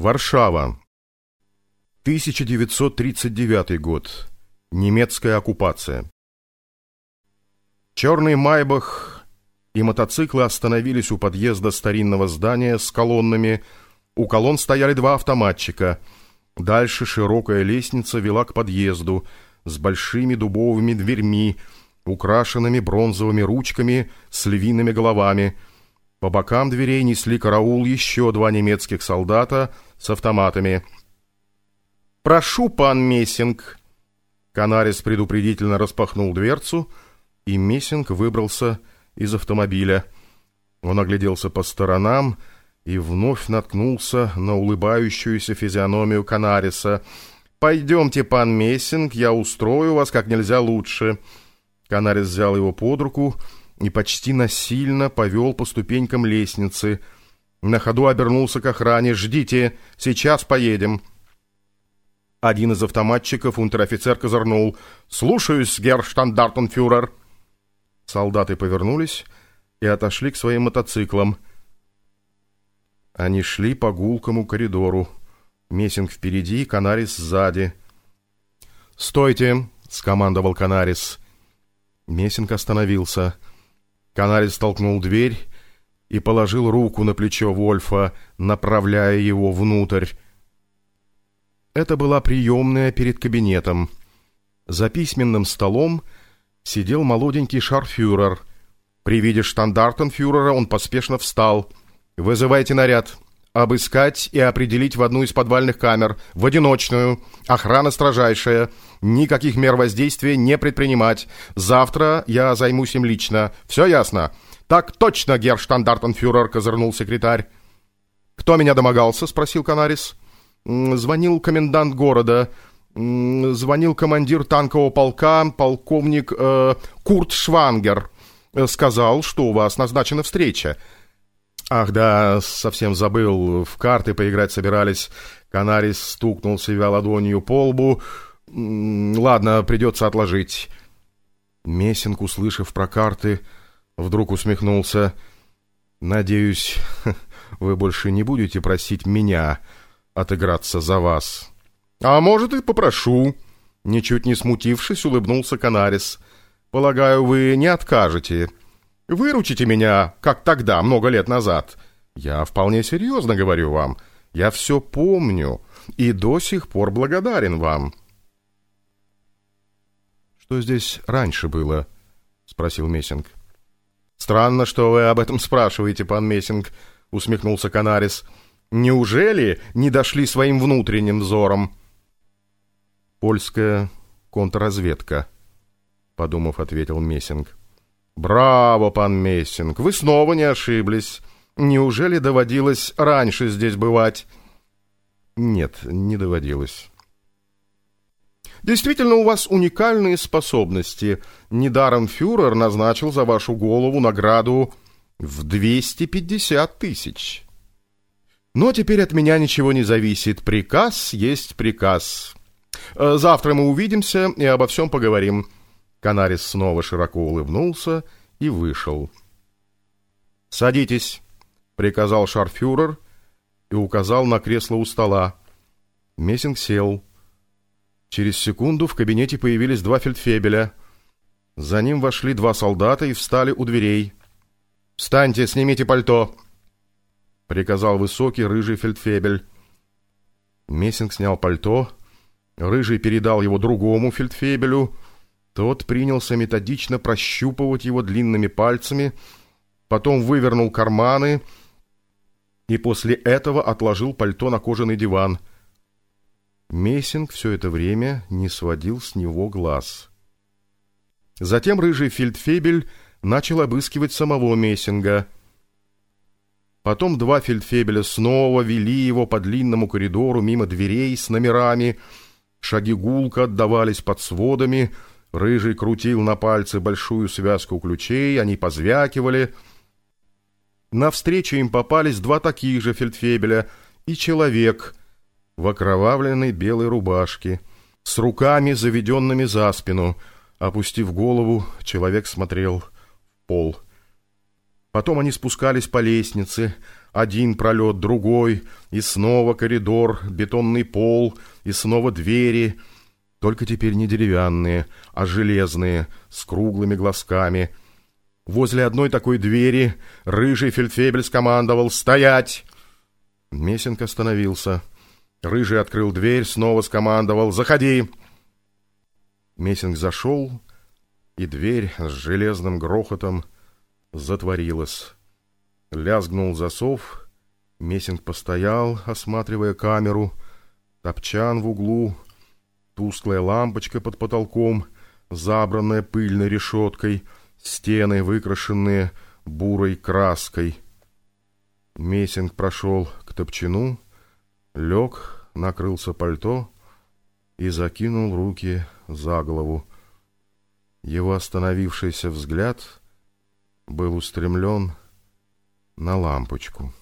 Варшава. 1939 год. Немецкая оккупация. Черный Майбах и мотоциклы остановились у подъезда старинного здания с колоннами. У колонн стояли два автоматчика. Дальше широкая лестница вела к подъезду с большими дубовыми дверьми, украшенными бронзовыми ручками с львиными головами – по бокам дверей несли караул еще два немецких солдата с автоматами. «Прошу, пан Мессинг!» Канарис предупредительно распахнул дверцу, и Мессинг выбрался из автомобиля. Он огляделся по сторонам и вновь наткнулся на улыбающуюся физиономию Канариса. «Пойдемте, пан Мессинг, я устрою вас как нельзя лучше». Канарис взял его под руку и почти насильно повел по ступенькам лестницы. На ходу обернулся к охране. «Ждите, сейчас поедем». Один из автоматчиков, унтер-офицер, козырнул. «Слушаюсь, герштандартенфюрер». Солдаты повернулись и отошли к своим мотоциклам. Они шли по гулкому коридору. Мессинг впереди, Канарис сзади. «Стойте!» — скомандовал Канарис. Мессинг остановился. Канарис толкнул дверь и положил руку на плечо Вольфа, направляя его внутрь. Это была приемная перед кабинетом. За письменным столом сидел молоденький шарфюрер. При виде штандартенфюрера он поспешно встал. «Вызывайте наряд. Обыскать и определить в одну из подвальных камер. В одиночную. Охрана строжайшая. Никаких мер воздействия не предпринимать. Завтра я займусь им лично. Все ясно?» «Так точно, герштандартенфюрер», — козырнул секретарь. «Кто меня домогался?» — спросил Канарис. «Звонил комендант города. Звонил командир танкового полка, полковник э, Курт Швангер. Сказал, что у вас назначена встреча». «Ах да, совсем забыл. В карты поиграть собирались». Канарис стукнул себя ладонью по лбу. Ладно, придется отложить. Мессинг, услышав про карты, вдруг усмехнулся. Надеюсь, вы больше не будете просить меня отыграться за вас. А может, и попрошу. Ничуть не смутившись, улыбнулся Канарис. Полагаю, вы не откажете. Выручите меня, как тогда, много лет назад. Я вполне серьезно говорю вам. Я все помню и до сих пор благодарен вам. «Что здесь раньше было?» — спросил Мессинг. «Странно, что вы об этом спрашиваете, пан Мессинг», — усмехнулся Канарис. «Неужели не дошли своим внутренним взором?» «Польская контрразведка», — подумав, ответил Мессинг. «Браво, пан Мессинг, вы снова не ошиблись. Неужели доводилось раньше здесь бывать?» «Нет, не доводилось». Действительно, у вас уникальные способности. Недаром фюрер назначил за вашу голову награду в 250 тысяч. Но теперь от меня ничего не зависит. Приказ есть приказ. Э, завтра мы увидимся и обо всем поговорим. Канарис снова широко улыбнулся и вышел. «Садитесь», — приказал шарфюрер и указал на кресло у стола. Мессинг сел. Через секунду в кабинете появились два фельдфебеля. За ним вошли два солдата и встали у дверей. «Встаньте, снимите пальто!» — приказал высокий рыжий фельдфебель. Мессинг снял пальто. Рыжий передал его другому фельдфебелю. Тот принялся методично прощупывать его длинными пальцами, потом вывернул карманы и после этого отложил пальто на кожаный диван — Мессинг все это время не сводил с него глаз. Затем рыжий фельдфебель начал обыскивать самого Мессинга. Потом два фельдфебеля снова вели его по длинному коридору мимо дверей с номерами. Шаги гулко отдавались под сводами. Рыжий крутил на пальце большую связку ключей, они позвякивали. Навстречу им попались два таких же фельдфебеля и человек — в окровавленной белой рубашке, с руками, заведенными за спину. Опустив голову, человек смотрел в пол. Потом они спускались по лестнице, один пролет, другой, и снова коридор, бетонный пол, и снова двери, только теперь не деревянные, а железные, с круглыми глазками. Возле одной такой двери рыжий фельдфебель скомандовал «Стоять!». Месенко остановился. Рыжий открыл дверь, снова скомандовал «Заходи!». Месинг зашел, и дверь с железным грохотом затворилась. Лязгнул засов, Месинг постоял, осматривая камеру, топчан в углу, тусклая лампочка под потолком, забранная пыльной решеткой, стены, выкрашенные бурой краской. Месинг прошел к топчану, лег, накрылся пальто и закинул руки за голову. Его остановившийся взгляд был устремлен на лампочку.